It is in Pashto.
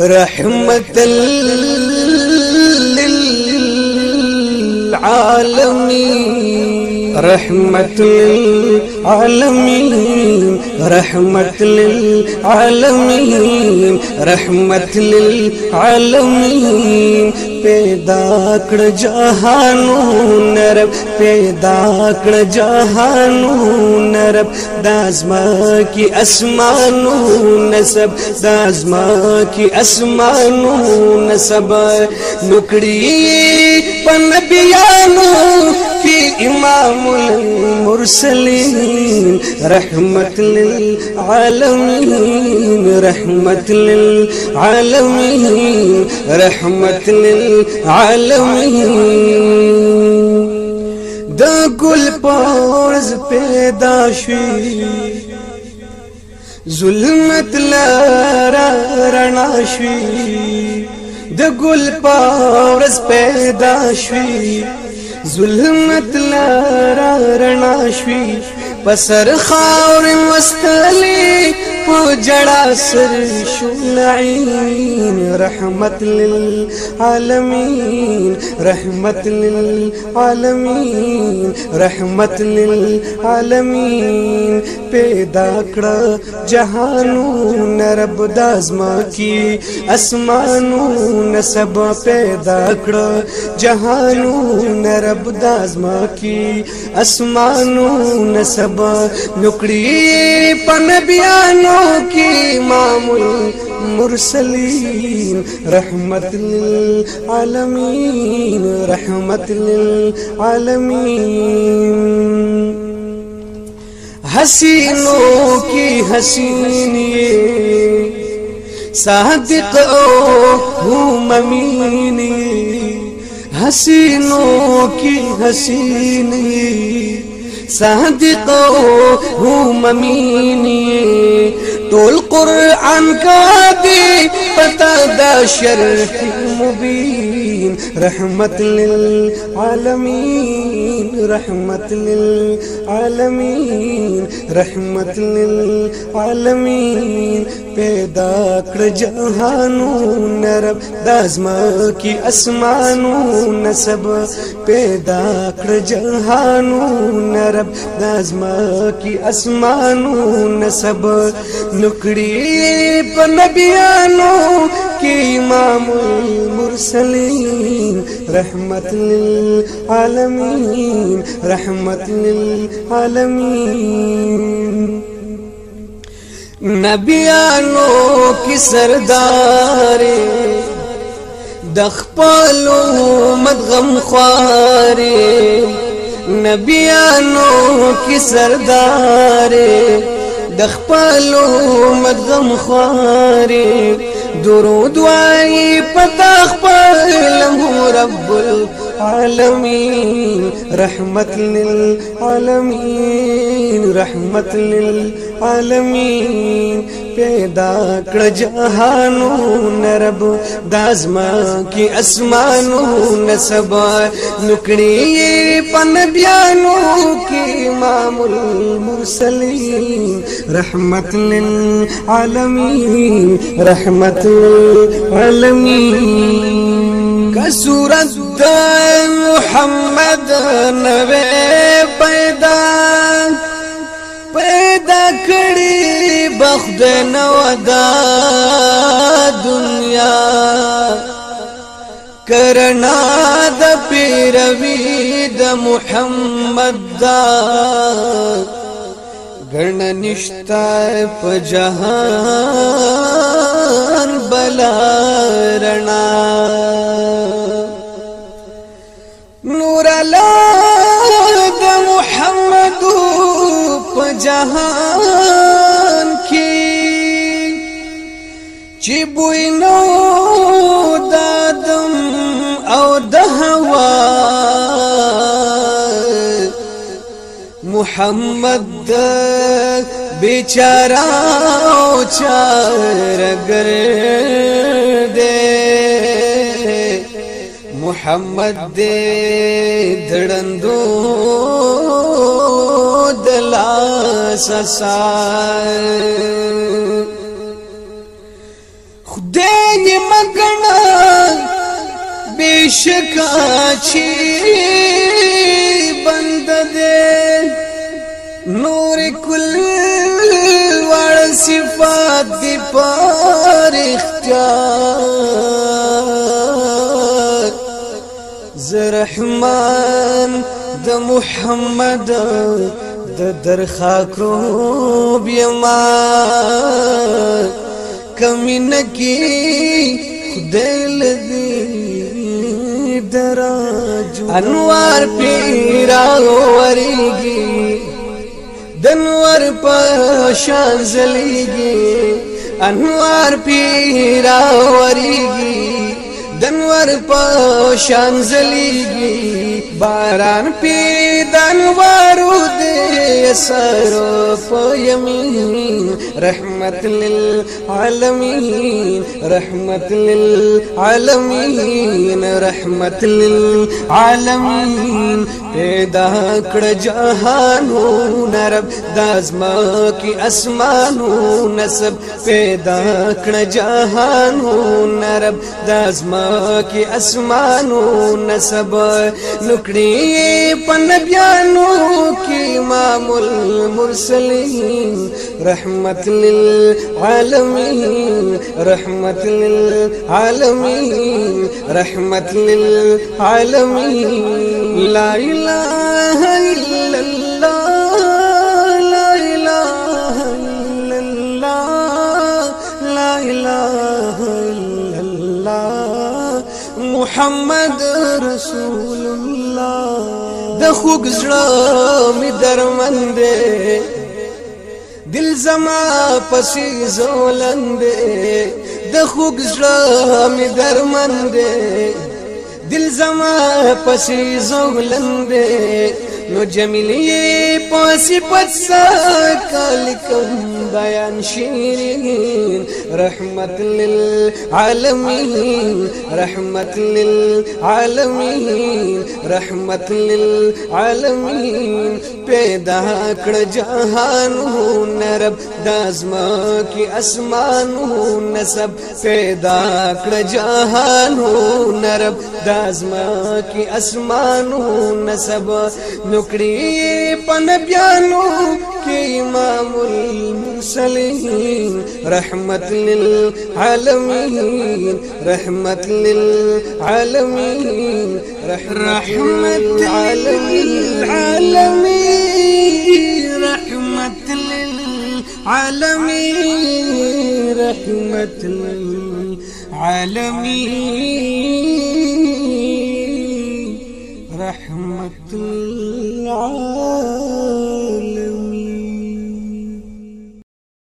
رحمة للعالمين رحمت للعالمين رحمت للعالمين رحمت للعالمين پیدا کر پیداکڑ جہان نرب کر جہان نرب دازما کی عسمان نسب دازما کی آسمان نسب نکڑی پن بیانو شفيع إمام المرسلين رحمة للعالمين رحمة للعالمين رحمة للعالمين د ګل پورز پیدا شوی ظلمت لارا رڼا شوی د ګل پورز پیدا شوی ظلمت لارا رنا شوی پسر خاور مستلی سر شنعین رحمت للعالمین رحمت للعالمین رحمت للعالمین پیدا کڑا جہانون رب دازما کی اسمانون سب کڑا جہانون رب دازما کی اسمانون سب نکڑی پنبیانو کی امام المرسلين رحمة للعالمين رحمة للعالمين حسینوں کی صادق او ممین حسینوں کی حسین صادق او ممین ټول قران کا دی پتا دا شرح مبین رحمت للعالمین رحمت للعالمین رحمت للعالمین پیدا کر جہانو نرب دازما کی اسمانو نسب پیدا کر جہانو نرب دازما کی اسمانو نسب نکڑی پن بیانو امام المرسلین رحمت للعالمین رحمت للعالمین نبیانو کی سردار دخ پالو مت غم خو کی سردار دخ پالو مت غم خوار درود وای پتا خپل رب الکریم للعالمين رحمة للعالمين رحمة للعالمين پیدا کړ جهانو نرب دازما کی اسمانو نسب نکړي پن بیانو کی امام المرسلین رحمت للعالمین رحمت للعالمین که صورت د محمد نوې پیدا پیدا کړي بخد نو دا دنیا کرنا د پیروي د محمد دا گن نشتا په جهان بلا رنا نور الله د محمد په جهان کې چې بوین محمد د بیچارا او چارګر دې محمد دې دړندو دلا سسار خدای نه مګنا بشکا چی بند دے نور کل وړ صفات دی پر اختیار زرحمان د محمد د درخا کروب یما کمن کی خدای لذی دراج انوار پیرا ورگی دنور په شان زليږي انوار پیرا وريږي دنور په شان زليږي باران پی دنور دې سر په يمين رحمت للعالمين رحمت للعالمين رحمت للعالمين پیدا کړ جهانونه رب دازما کی اسمانو نسب پیدا کړ جهانو نرب دازما کی اسمانو نسب نکړي پنبيانو کی امام المرسلین رحمت للعالمین رحمت للعالمین رحمت للعالمین لا اله الا خوږ زړه می درمندې دل زما پسې زولندې د خوږ زړه می درمندې دل زما پسې زولندې نو جمیلې پسې پڅ کال کوم بیان شیرین رحمت للعالمین رحمت للعالمین رحمت للعالمین پیدا کر جہان نرب دازما کی اسمان ہوں نسب پیدا کر جہان نرب دازما کی اسمان ہوں نسب نکڑی پن بیانو کی امام المرسلین رحمت للعالمين رحمة للعالمين رحمة للعالمين رحمة للعالمين رحمة للعالمين رحمة للعالمين